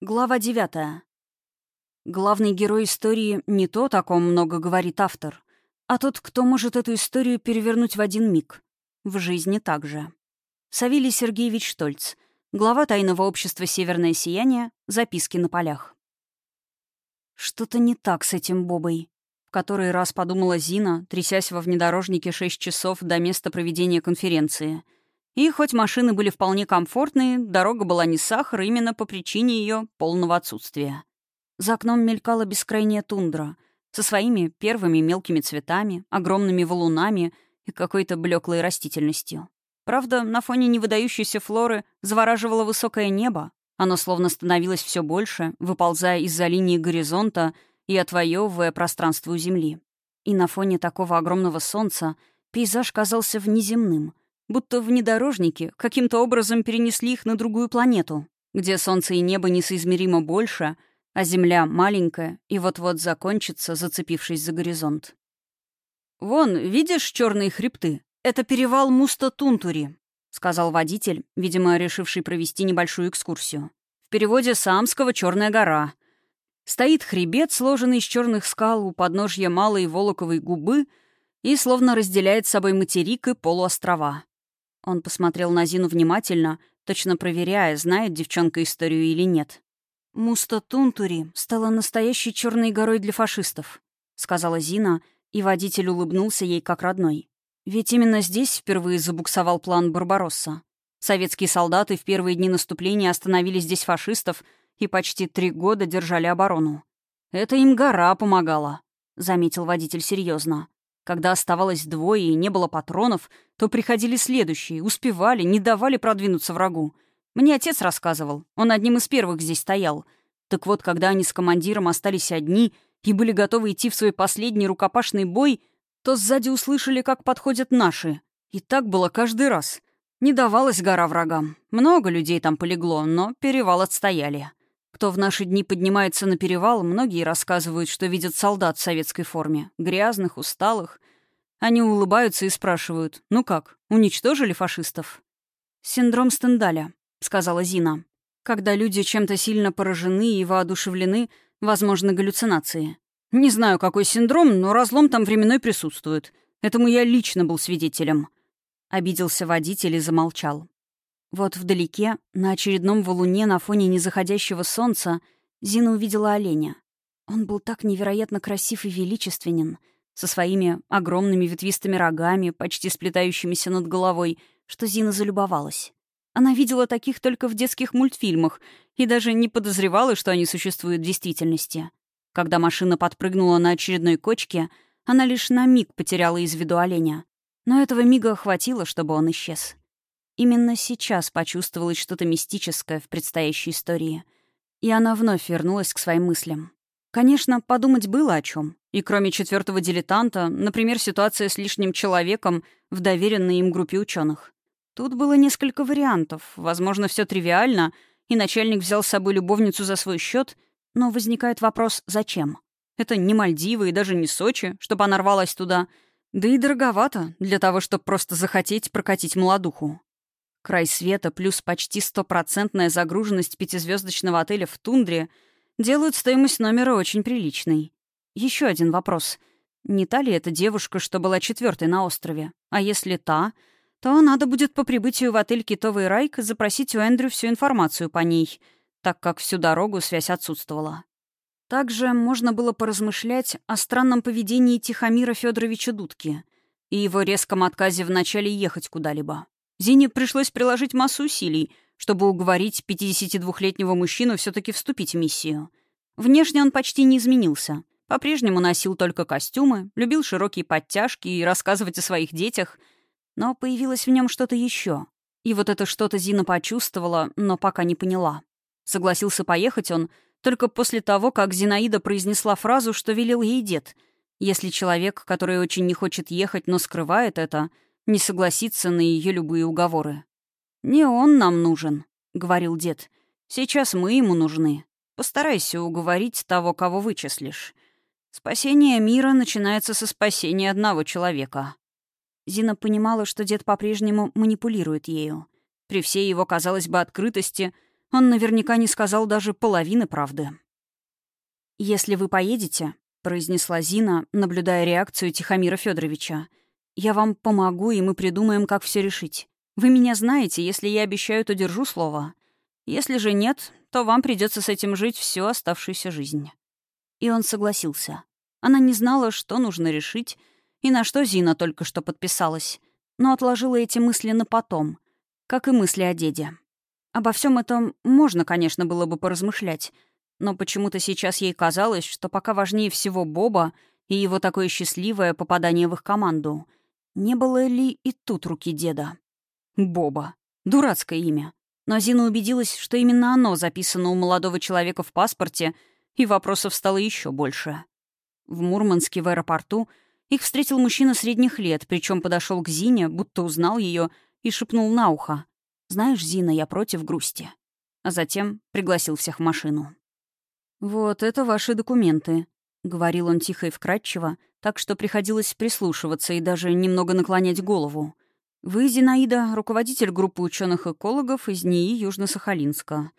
Глава девятая. Главный герой истории не тот, о ком много говорит автор, а тот, кто может эту историю перевернуть в один миг. В жизни также. Савелий Сергеевич Штольц, глава тайного общества «Северное сияние», записки на полях. Что-то не так с этим Бобой. В который раз подумала Зина, трясясь во внедорожнике шесть часов до места проведения конференции — и хоть машины были вполне комфортные, дорога была не сахар именно по причине ее полного отсутствия. За окном мелькала бескрайняя тундра со своими первыми мелкими цветами, огромными валунами и какой-то блеклой растительностью. Правда, на фоне невыдающейся флоры завораживало высокое небо. Оно словно становилось все больше, выползая из-за линии горизонта и отвоевывая пространство у Земли. И на фоне такого огромного солнца пейзаж казался внеземным — будто внедорожники каким-то образом перенесли их на другую планету, где солнце и небо несоизмеримо больше, а Земля маленькая и вот-вот закончится, зацепившись за горизонт. «Вон, видишь черные хребты? Это перевал Муста-Тунтури», — сказал водитель, видимо, решивший провести небольшую экскурсию. В переводе самского «Черная гора». Стоит хребет, сложенный из черных скал у подножья Малой Волоковой губы и словно разделяет с собой материк и полуострова. Он посмотрел на Зину внимательно, точно проверяя, знает девчонка историю или нет. «Муста Тунтури стала настоящей черной горой для фашистов», — сказала Зина, и водитель улыбнулся ей как родной. Ведь именно здесь впервые забуксовал план Барбаросса. Советские солдаты в первые дни наступления остановили здесь фашистов и почти три года держали оборону. «Это им гора помогала», — заметил водитель серьезно. Когда оставалось двое и не было патронов, то приходили следующие, успевали, не давали продвинуться врагу. Мне отец рассказывал, он одним из первых здесь стоял. Так вот, когда они с командиром остались одни и были готовы идти в свой последний рукопашный бой, то сзади услышали, как подходят наши. И так было каждый раз. Не давалась гора врагам. Много людей там полегло, но перевал отстояли. Кто в наши дни поднимается на перевал, многие рассказывают, что видят солдат в советской форме. Грязных, усталых. Они улыбаются и спрашивают, ну как, уничтожили фашистов? «Синдром Стендаля», — сказала Зина. «Когда люди чем-то сильно поражены и воодушевлены, возможны галлюцинации. Не знаю, какой синдром, но разлом там временной присутствует. Этому я лично был свидетелем». Обиделся водитель и замолчал. Вот вдалеке, на очередном валуне на фоне незаходящего солнца, Зина увидела оленя. Он был так невероятно красив и величественен, со своими огромными ветвистыми рогами, почти сплетающимися над головой, что Зина залюбовалась. Она видела таких только в детских мультфильмах и даже не подозревала, что они существуют в действительности. Когда машина подпрыгнула на очередной кочке, она лишь на миг потеряла из виду оленя. Но этого мига хватило, чтобы он исчез. Именно сейчас почувствовалось что-то мистическое в предстоящей истории. И она вновь вернулась к своим мыслям. Конечно, подумать было о чем. И кроме четвертого дилетанта, например, ситуация с лишним человеком в доверенной им группе ученых. Тут было несколько вариантов. Возможно, все тривиально, и начальник взял с собой любовницу за свой счет, но возникает вопрос «зачем?». Это не Мальдивы и даже не Сочи, чтобы она рвалась туда. Да и дороговато для того, чтобы просто захотеть прокатить молодуху. Край света плюс почти стопроцентная загруженность пятизвездочного отеля в тундре делают стоимость номера очень приличной. Еще один вопрос. Не та ли эта девушка, что была четвертой на острове? А если та, то надо будет по прибытию в отель «Китовый райк» запросить у Эндрю всю информацию по ней, так как всю дорогу связь отсутствовала. Также можно было поразмышлять о странном поведении Тихомира Федоровича Дудки и его резком отказе вначале ехать куда-либо. Зине пришлось приложить массу усилий, чтобы уговорить 52-летнего мужчину все таки вступить в миссию. Внешне он почти не изменился. По-прежнему носил только костюмы, любил широкие подтяжки и рассказывать о своих детях. Но появилось в нем что-то еще. И вот это что-то Зина почувствовала, но пока не поняла. Согласился поехать он только после того, как Зинаида произнесла фразу, что велел ей дед. Если человек, который очень не хочет ехать, но скрывает это — не согласиться на ее любые уговоры. «Не он нам нужен», — говорил дед. «Сейчас мы ему нужны. Постарайся уговорить того, кого вычислишь. Спасение мира начинается со спасения одного человека». Зина понимала, что дед по-прежнему манипулирует ею. При всей его, казалось бы, открытости он наверняка не сказал даже половины правды. «Если вы поедете», — произнесла Зина, наблюдая реакцию Тихомира Федоровича, «я вам помогу, и мы придумаем, как все решить. Вы меня знаете, если я обещаю, то держу слово. Если же нет, то вам придется с этим жить всю оставшуюся жизнь». И он согласился. Она не знала, что нужно решить, и на что Зина только что подписалась, но отложила эти мысли на потом, как и мысли о деде. Обо всем этом можно, конечно, было бы поразмышлять, но почему-то сейчас ей казалось, что пока важнее всего Боба и его такое счастливое попадание в их команду. Не было ли и тут руки деда? Боба. Дурацкое имя. Но Зина убедилась, что именно оно записано у молодого человека в паспорте, и вопросов стало еще больше. В Мурманске в аэропорту их встретил мужчина средних лет, причем подошел к Зине, будто узнал ее, и шепнул на ухо. «Знаешь, Зина, я против грусти». А затем пригласил всех в машину. «Вот это ваши документы», — говорил он тихо и вкрадчиво, так что приходилось прислушиваться и даже немного наклонять голову. «Вы, Зинаида, руководитель группы ученых экологов из НИИ Южно-Сахалинска.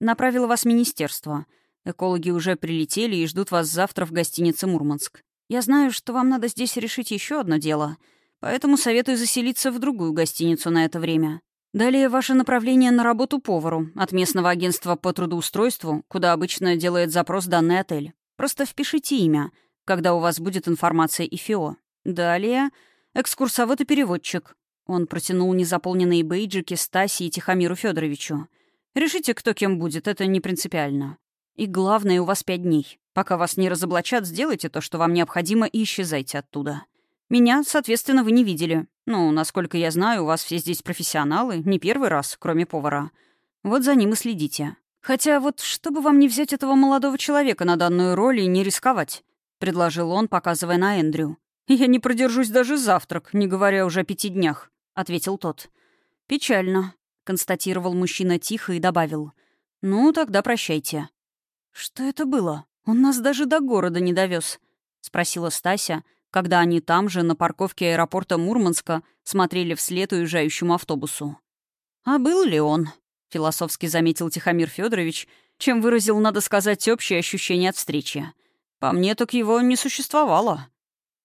Направило вас министерство. Экологи уже прилетели и ждут вас завтра в гостинице «Мурманск». Я знаю, что вам надо здесь решить еще одно дело, поэтому советую заселиться в другую гостиницу на это время. Далее ваше направление на работу повару от местного агентства по трудоустройству, куда обычно делает запрос данный отель. Просто впишите имя, когда у вас будет информация ИФИО. Далее экскурсовод и переводчик. Он протянул незаполненные бейджики Стаси и Тихомиру Федоровичу. Решите, кто кем будет, это не принципиально. И главное, у вас пять дней. Пока вас не разоблачат, сделайте то, что вам необходимо, и исчезайте оттуда. Меня, соответственно, вы не видели. Ну, насколько я знаю, у вас все здесь профессионалы, не первый раз, кроме повара. Вот за ним и следите. Хотя вот чтобы вам не взять этого молодого человека на данную роль и не рисковать, предложил он, показывая на Эндрю. Я не продержусь даже завтрак, не говоря уже о пяти днях, ответил тот. Печально, констатировал мужчина тихо и добавил. Ну, тогда прощайте. Что это было? Он нас даже до города не довез, спросила Стася, когда они там же, на парковке аэропорта Мурманска, смотрели вслед уезжающему автобусу. «А был ли он?» — философски заметил Тихомир Федорович, чем выразил, надо сказать, общее ощущение от встречи. «По мне, так его не существовало».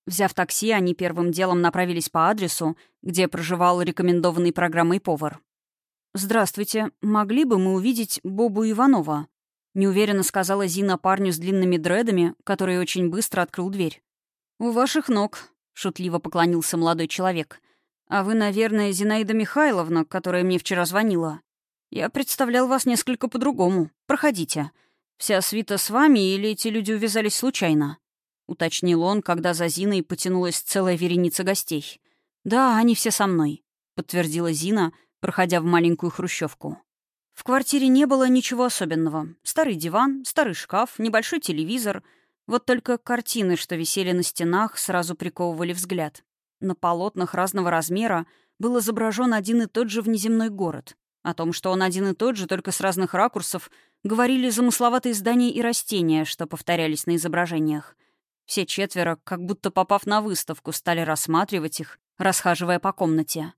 Взяв такси, они первым делом направились по адресу, где проживал рекомендованный программой повар. «Здравствуйте. Могли бы мы увидеть Бобу Иванова?» — неуверенно сказала Зина парню с длинными дредами, который очень быстро открыл дверь. «У ваших ног», — шутливо поклонился молодой человек. «А вы, наверное, Зинаида Михайловна, которая мне вчера звонила. Я представлял вас несколько по-другому. Проходите. Вся свита с вами или эти люди увязались случайно?» — уточнил он, когда за Зиной потянулась целая вереница гостей. «Да, они все со мной», — подтвердила Зина, проходя в маленькую хрущевку. В квартире не было ничего особенного. Старый диван, старый шкаф, небольшой телевизор — вот только картины, что висели на стенах, сразу приковывали взгляд. На полотнах разного размера был изображен один и тот же внеземной город. О том, что он один и тот же, только с разных ракурсов, говорили замысловатые здания и растения, что повторялись на изображениях. Все четверо, как будто попав на выставку, стали рассматривать их, расхаживая по комнате.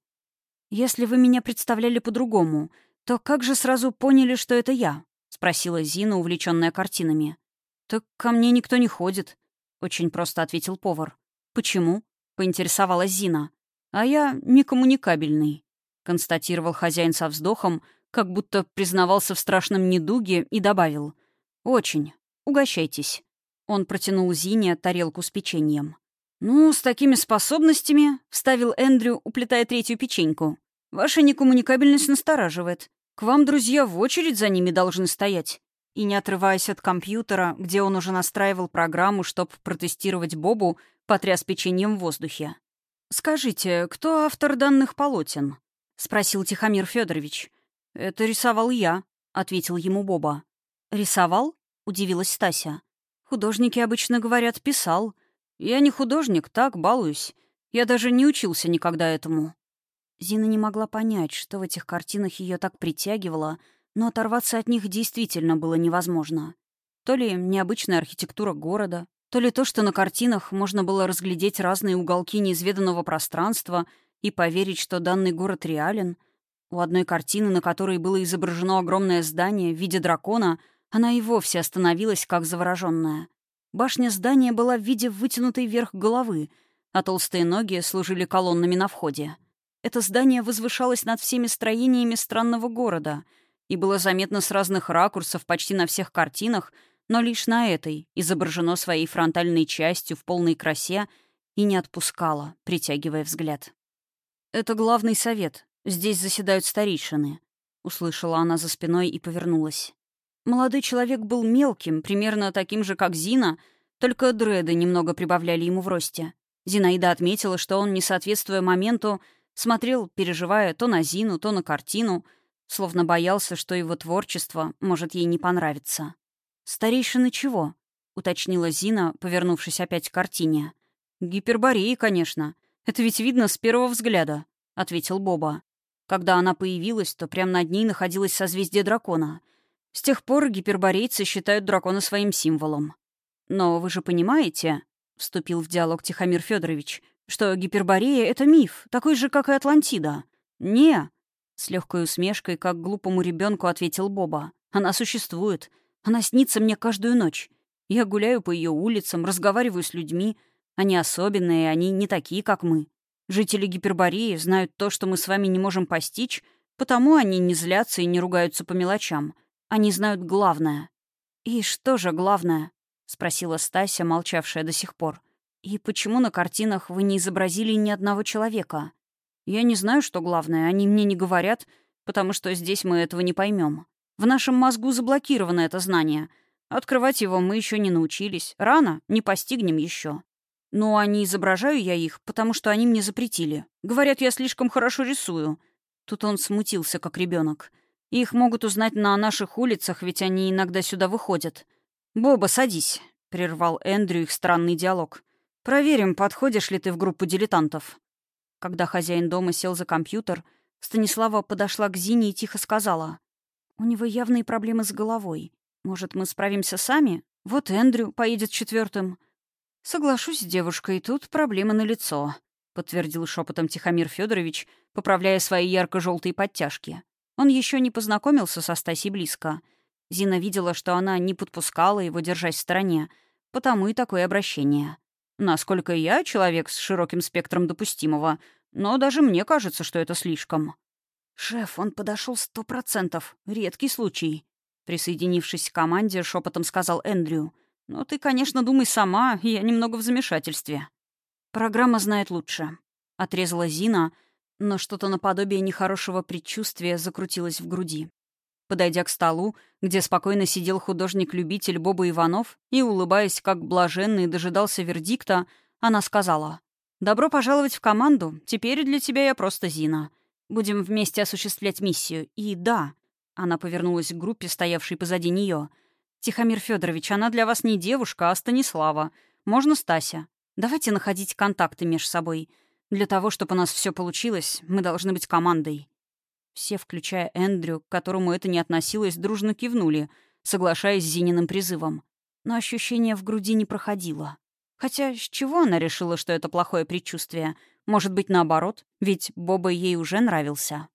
«Если вы меня представляли по-другому, то как же сразу поняли, что это я?» — спросила Зина, увлеченная картинами. «Так ко мне никто не ходит», — очень просто ответил повар. «Почему?» — поинтересовалась Зина. «А я некоммуникабельный», — констатировал хозяин со вздохом, как будто признавался в страшном недуге и добавил. «Очень. Угощайтесь». Он протянул Зине тарелку с печеньем. «Ну, с такими способностями», — вставил Эндрю, уплетая третью печеньку. «Ваша некоммуникабельность настораживает. К вам друзья в очередь за ними должны стоять и, не отрываясь от компьютера, где он уже настраивал программу, чтобы протестировать Бобу, потряс печеньем в воздухе. «Скажите, кто автор данных полотен?» — спросил Тихомир Федорович. «Это рисовал я», — ответил ему Боба. «Рисовал?» — удивилась Стася. «Художники обычно говорят «писал». Я не художник, так, балуюсь. Я даже не учился никогда этому». Зина не могла понять, что в этих картинах ее так притягивало — но оторваться от них действительно было невозможно. То ли необычная архитектура города, то ли то, что на картинах можно было разглядеть разные уголки неизведанного пространства и поверить, что данный город реален. У одной картины, на которой было изображено огромное здание в виде дракона, она и вовсе остановилась, как завороженная. Башня здания была в виде вытянутой вверх головы, а толстые ноги служили колоннами на входе. Это здание возвышалось над всеми строениями странного города и было заметно с разных ракурсов почти на всех картинах, но лишь на этой изображено своей фронтальной частью в полной красе и не отпускало, притягивая взгляд. «Это главный совет. Здесь заседают старейшины», — услышала она за спиной и повернулась. Молодой человек был мелким, примерно таким же, как Зина, только дреды немного прибавляли ему в росте. Зинаида отметила, что он, не соответствуя моменту, смотрел, переживая то на Зину, то на картину, словно боялся, что его творчество может ей не понравиться. «Старейшины чего?» — уточнила Зина, повернувшись опять к картине. «Гипербореи, конечно. Это ведь видно с первого взгляда», — ответил Боба. Когда она появилась, то прямо над ней находилось созвездие дракона. С тех пор гиперборейцы считают дракона своим символом. «Но вы же понимаете», — вступил в диалог Тихомир Федорович, «что Гиперборея — это миф, такой же, как и Атлантида». «Не», — с легкой усмешкой, как глупому ребенку ответил Боба. «Она существует. Она снится мне каждую ночь. Я гуляю по ее улицам, разговариваю с людьми. Они особенные, они не такие, как мы. Жители Гипербореи знают то, что мы с вами не можем постичь, потому они не злятся и не ругаются по мелочам. Они знают главное. «И что же главное?» — спросила Стася, молчавшая до сих пор. «И почему на картинах вы не изобразили ни одного человека?» «Я не знаю, что главное, они мне не говорят, потому что здесь мы этого не поймем. В нашем мозгу заблокировано это знание. Открывать его мы еще не научились. Рано, не постигнем еще. Ну, а не изображаю я их, потому что они мне запретили. Говорят, я слишком хорошо рисую. Тут он смутился, как ребенок. Их могут узнать на наших улицах, ведь они иногда сюда выходят. «Боба, садись», — прервал Эндрю их странный диалог. «Проверим, подходишь ли ты в группу дилетантов». Когда хозяин дома сел за компьютер, Станислава подошла к Зине и тихо сказала. У него явные проблемы с головой. Может, мы справимся сами? Вот Эндрю поедет четвертым. Соглашусь с девушкой, тут проблемы на лицо, подтвердил шепотом Тихомир Федорович, поправляя свои ярко-желтые подтяжки. Он еще не познакомился со Стасей близко. Зина видела, что она не подпускала его, держась в стороне, потому и такое обращение. Насколько я человек с широким спектром допустимого, но даже мне кажется, что это слишком. «Шеф, он подошел сто процентов. Редкий случай», — присоединившись к команде, шепотом сказал Эндрю. «Но ты, конечно, думай сама, я немного в замешательстве». «Программа знает лучше», — отрезала Зина, но что-то наподобие нехорошего предчувствия закрутилось в груди. Подойдя к столу, где спокойно сидел художник-любитель Боба Иванов и, улыбаясь как блаженный, дожидался вердикта, она сказала, «Добро пожаловать в команду, теперь для тебя я просто Зина. Будем вместе осуществлять миссию. И да, она повернулась к группе, стоявшей позади нее. Тихомир Федорович, она для вас не девушка, а Станислава. Можно Стася. Давайте находить контакты между собой. Для того, чтобы у нас все получилось, мы должны быть командой. Все, включая Эндрю, к которому это не относилось, дружно кивнули, соглашаясь с Зининым призывом. Но ощущение в груди не проходило. Хотя с чего она решила, что это плохое предчувствие — может быть, наоборот, ведь Боба ей уже нравился.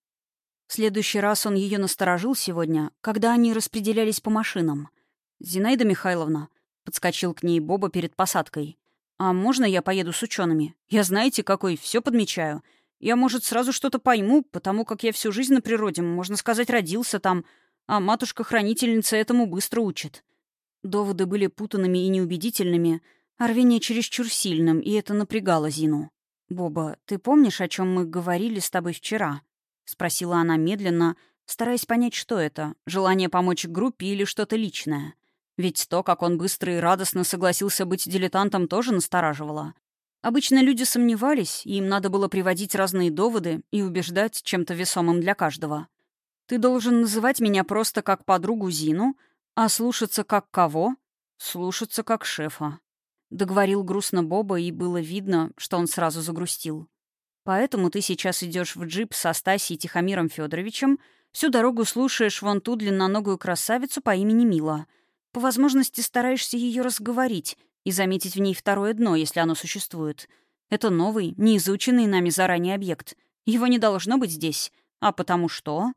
В следующий раз он ее насторожил сегодня, когда они распределялись по машинам. «Зинаида Михайловна», — подскочил к ней Боба перед посадкой. «А можно я поеду с учеными? Я, знаете, какой, все подмечаю. Я, может, сразу что-то пойму, потому как я всю жизнь на природе, можно сказать, родился там, а матушка-хранительница этому быстро учит». Доводы были путанными и неубедительными, а чересчур сильным, и это напрягало Зину. «Боба, ты помнишь, о чем мы говорили с тобой вчера?» — спросила она медленно, стараясь понять, что это — желание помочь группе или что-то личное. Ведь то, как он быстро и радостно согласился быть дилетантом, тоже настораживало. Обычно люди сомневались, и им надо было приводить разные доводы и убеждать чем-то весомым для каждого. «Ты должен называть меня просто как подругу Зину, а слушаться как кого? Слушаться как шефа. Договорил грустно Боба, и было видно, что он сразу загрустил. «Поэтому ты сейчас идешь в джип со Стасией Тихомиром Федоровичем, всю дорогу слушаешь вон ту длинноногую красавицу по имени Мила. По возможности стараешься ее разговорить и заметить в ней второе дно, если оно существует. Это новый, неизученный нами заранее объект. Его не должно быть здесь. А потому что?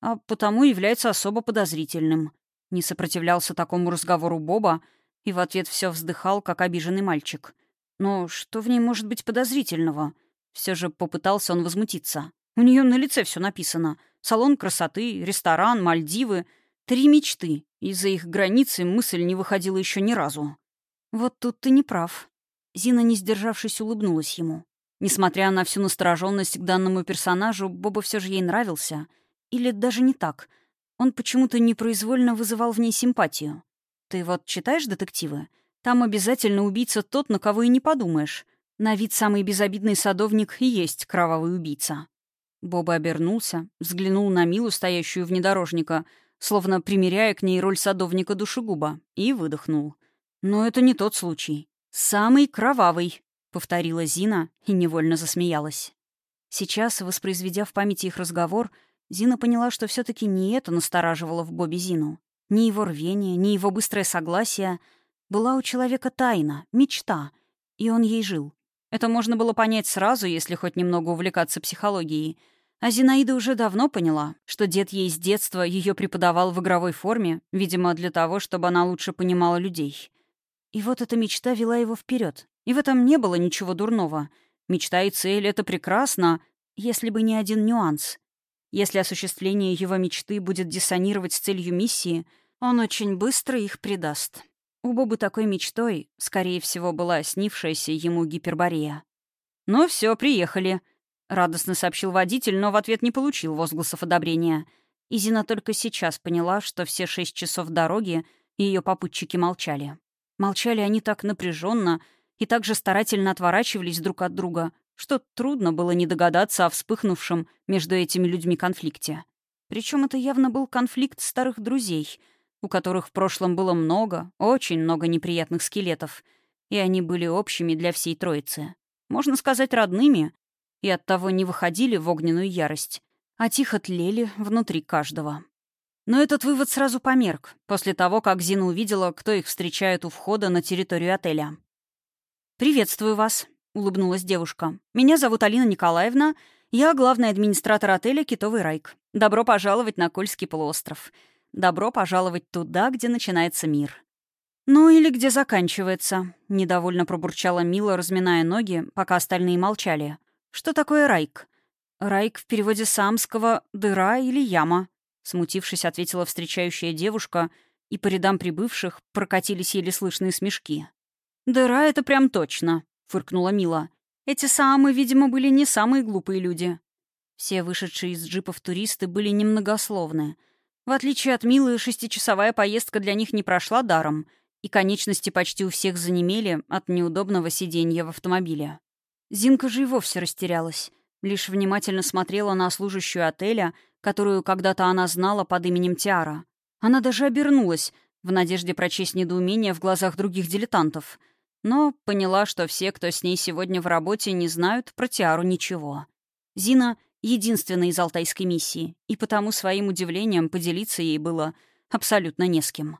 А потому является особо подозрительным. Не сопротивлялся такому разговору Боба и в ответ все вздыхал, как обиженный мальчик. Но что в ней может быть подозрительного? Все же попытался он возмутиться. У нее на лице все написано. Салон красоты, ресторан, Мальдивы. Три мечты. Из-за их границы мысль не выходила еще ни разу. Вот тут ты не прав. Зина, не сдержавшись, улыбнулась ему. Несмотря на всю настороженность к данному персонажу, Боба все же ей нравился. Или даже не так. Он почему-то непроизвольно вызывал в ней симпатию. Ты вот читаешь детективы? Там обязательно убийца тот, на кого и не подумаешь. На вид самый безобидный садовник и есть кровавый убийца. Боба обернулся, взглянул на Милу, стоящую внедорожника, словно примеряя к ней роль садовника душегуба, и выдохнул. Но это не тот случай. «Самый кровавый», — повторила Зина и невольно засмеялась. Сейчас, воспроизведя в памяти их разговор, Зина поняла, что все таки не это настораживало в Бобе Зину. Ни его рвение, ни его быстрое согласие. Была у человека тайна, мечта, и он ей жил. Это можно было понять сразу, если хоть немного увлекаться психологией. А Зинаида уже давно поняла, что дед ей с детства ее преподавал в игровой форме, видимо, для того, чтобы она лучше понимала людей. И вот эта мечта вела его вперед. И в этом не было ничего дурного. Мечта и цель — это прекрасно, если бы не один нюанс. Если осуществление его мечты будет диссонировать с целью миссии, он очень быстро их предаст. У Бобы такой мечтой, скорее всего, была снившаяся ему гиперборея. «Ну все, приехали», — радостно сообщил водитель, но в ответ не получил возгласов одобрения. И Зина только сейчас поняла, что все шесть часов дороги ее попутчики молчали. Молчали они так напряженно и так же старательно отворачивались друг от друга, что трудно было не догадаться о вспыхнувшем между этими людьми конфликте. Причем это явно был конфликт старых друзей, у которых в прошлом было много, очень много неприятных скелетов, и они были общими для всей троицы. Можно сказать, родными, и оттого не выходили в огненную ярость, а тихо тлели внутри каждого. Но этот вывод сразу померк, после того, как Зина увидела, кто их встречает у входа на территорию отеля. «Приветствую вас», — улыбнулась девушка. «Меня зовут Алина Николаевна. Я главный администратор отеля «Китовый райк». Добро пожаловать на Кольский полуостров. Добро пожаловать туда, где начинается мир». «Ну или где заканчивается», — недовольно пробурчала Мила, разминая ноги, пока остальные молчали. «Что такое райк?» «Райк в переводе самского «дыра» или «яма», Смутившись, ответила встречающая девушка, и по рядам прибывших прокатились еле слышные смешки. «Дыра — это прям точно», — фыркнула Мила. «Эти самые, видимо, были не самые глупые люди». Все вышедшие из джипов туристы были немногословны. В отличие от Милы, шестичасовая поездка для них не прошла даром, и конечности почти у всех занемели от неудобного сиденья в автомобиле. Зинка же и вовсе растерялась. Лишь внимательно смотрела на служащую отеля — которую когда-то она знала под именем Тиара. Она даже обернулась, в надежде прочесть недоумение в глазах других дилетантов. Но поняла, что все, кто с ней сегодня в работе, не знают про Тиару ничего. Зина — единственная из алтайской миссии, и потому своим удивлением поделиться ей было абсолютно не с кем.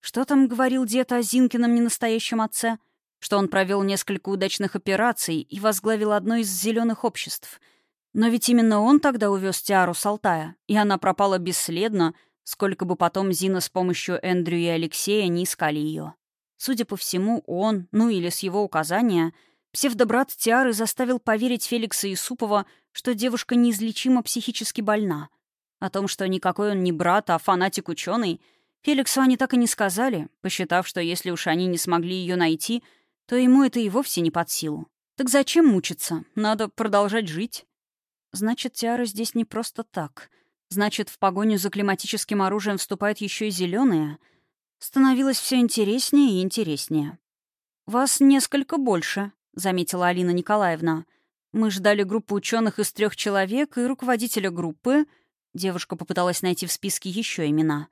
Что там говорил дед о Зинкином ненастоящем отце? Что он провел несколько удачных операций и возглавил одно из зеленых обществ — но ведь именно он тогда увез Тиару с Алтая, и она пропала бесследно, сколько бы потом Зина с помощью Эндрю и Алексея не искали ее. Судя по всему, он, ну или с его указания, псевдобрат Тиары заставил поверить Феликса Исупова, что девушка неизлечимо психически больна. О том, что никакой он не брат, а фанатик-ученый, Феликсу они так и не сказали, посчитав, что если уж они не смогли ее найти, то ему это и вовсе не под силу. Так зачем мучиться? Надо продолжать жить. Значит, Тиара здесь не просто так. Значит, в погоню за климатическим оружием вступают еще и зеленые. Становилось все интереснее и интереснее. «Вас несколько больше», — заметила Алина Николаевна. «Мы ждали группу ученых из трех человек и руководителя группы». Девушка попыталась найти в списке еще имена.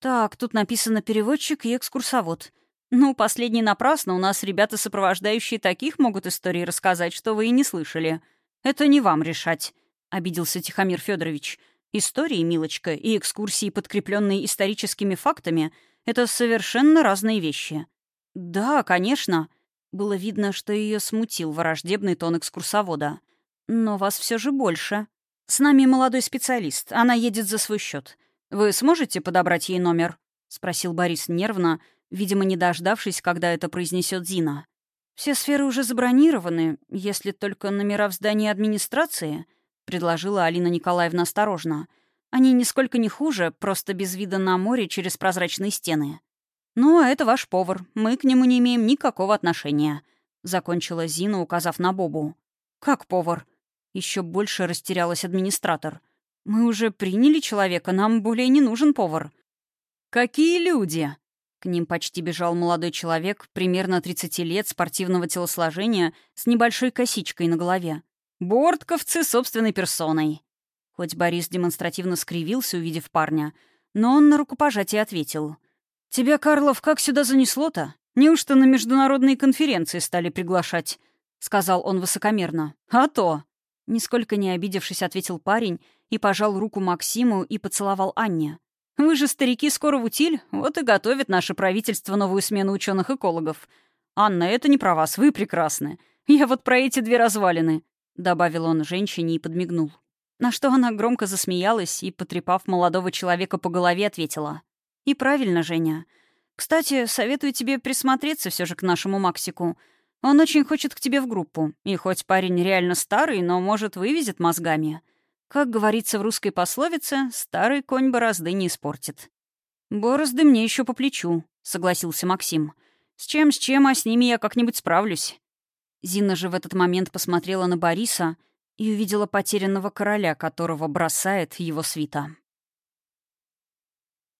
«Так, тут написано переводчик и экскурсовод. Ну, последний напрасно, у нас ребята, сопровождающие таких, могут истории рассказать, что вы и не слышали. Это не вам решать. — обиделся Тихомир Федорович. «Истории, милочка, и экскурсии, подкрепленные историческими фактами, — это совершенно разные вещи». «Да, конечно». Было видно, что ее смутил враждебный тон экскурсовода. «Но вас все же больше». «С нами молодой специалист. Она едет за свой счет. Вы сможете подобрать ей номер?» — спросил Борис нервно, видимо, не дождавшись, когда это произнесет Зина. «Все сферы уже забронированы, если только номера в здании администрации», — предложила Алина Николаевна осторожно. «Они нисколько не хуже, просто без вида на море через прозрачные стены». «Ну, а это ваш повар. Мы к нему не имеем никакого отношения», — закончила Зина, указав на Бобу. «Как повар?» Еще больше растерялась администратор. «Мы уже приняли человека, нам более не нужен повар». «Какие люди?» К ним почти бежал молодой человек, примерно 30 лет, спортивного телосложения, с небольшой косичкой на голове. «Бортковцы собственной персоной». Хоть Борис демонстративно скривился, увидев парня, но он на рукопожатие ответил. «Тебя, Карлов, как сюда занесло-то? Неужто на международные конференции стали приглашать?» — сказал он высокомерно. «А то!» Нисколько не обидевшись, ответил парень и пожал руку Максиму и поцеловал Анне. Вы же, старики, скоро в утиль, вот и готовит наше правительство новую смену ученых-экологов. Анна, это не про вас, вы прекрасны. Я вот про эти две развалины», — добавил он женщине и подмигнул. На что она громко засмеялась и, потрепав молодого человека по голове, ответила. «И правильно, Женя. Кстати, советую тебе присмотреться все же к нашему Максику. Он очень хочет к тебе в группу. И хоть парень реально старый, но, может, вывезет мозгами. Как говорится в русской пословице, старый конь борозды не испортит. «Борозды мне еще по плечу», — согласился Максим. «С чем, с чем, а с ними я как-нибудь справлюсь». Зина же в этот момент посмотрела на Бориса и увидела потерянного короля, которого бросает его свита.